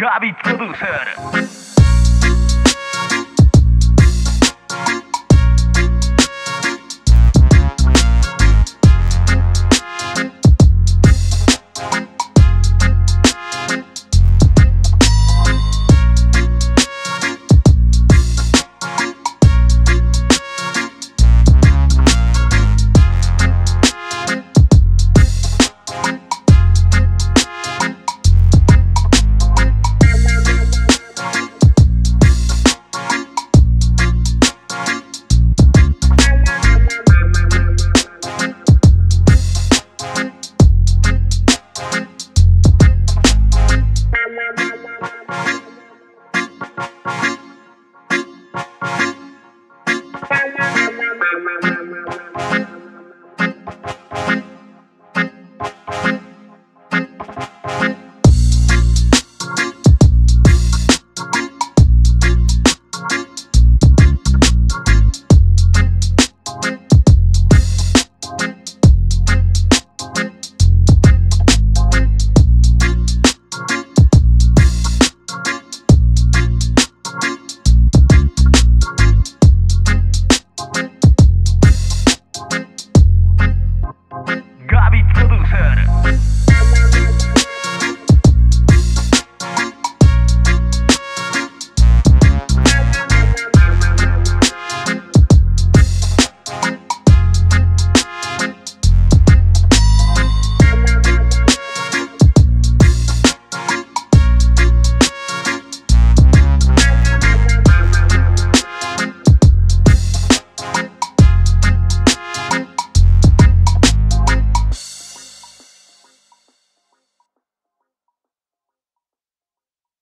Gabi Producer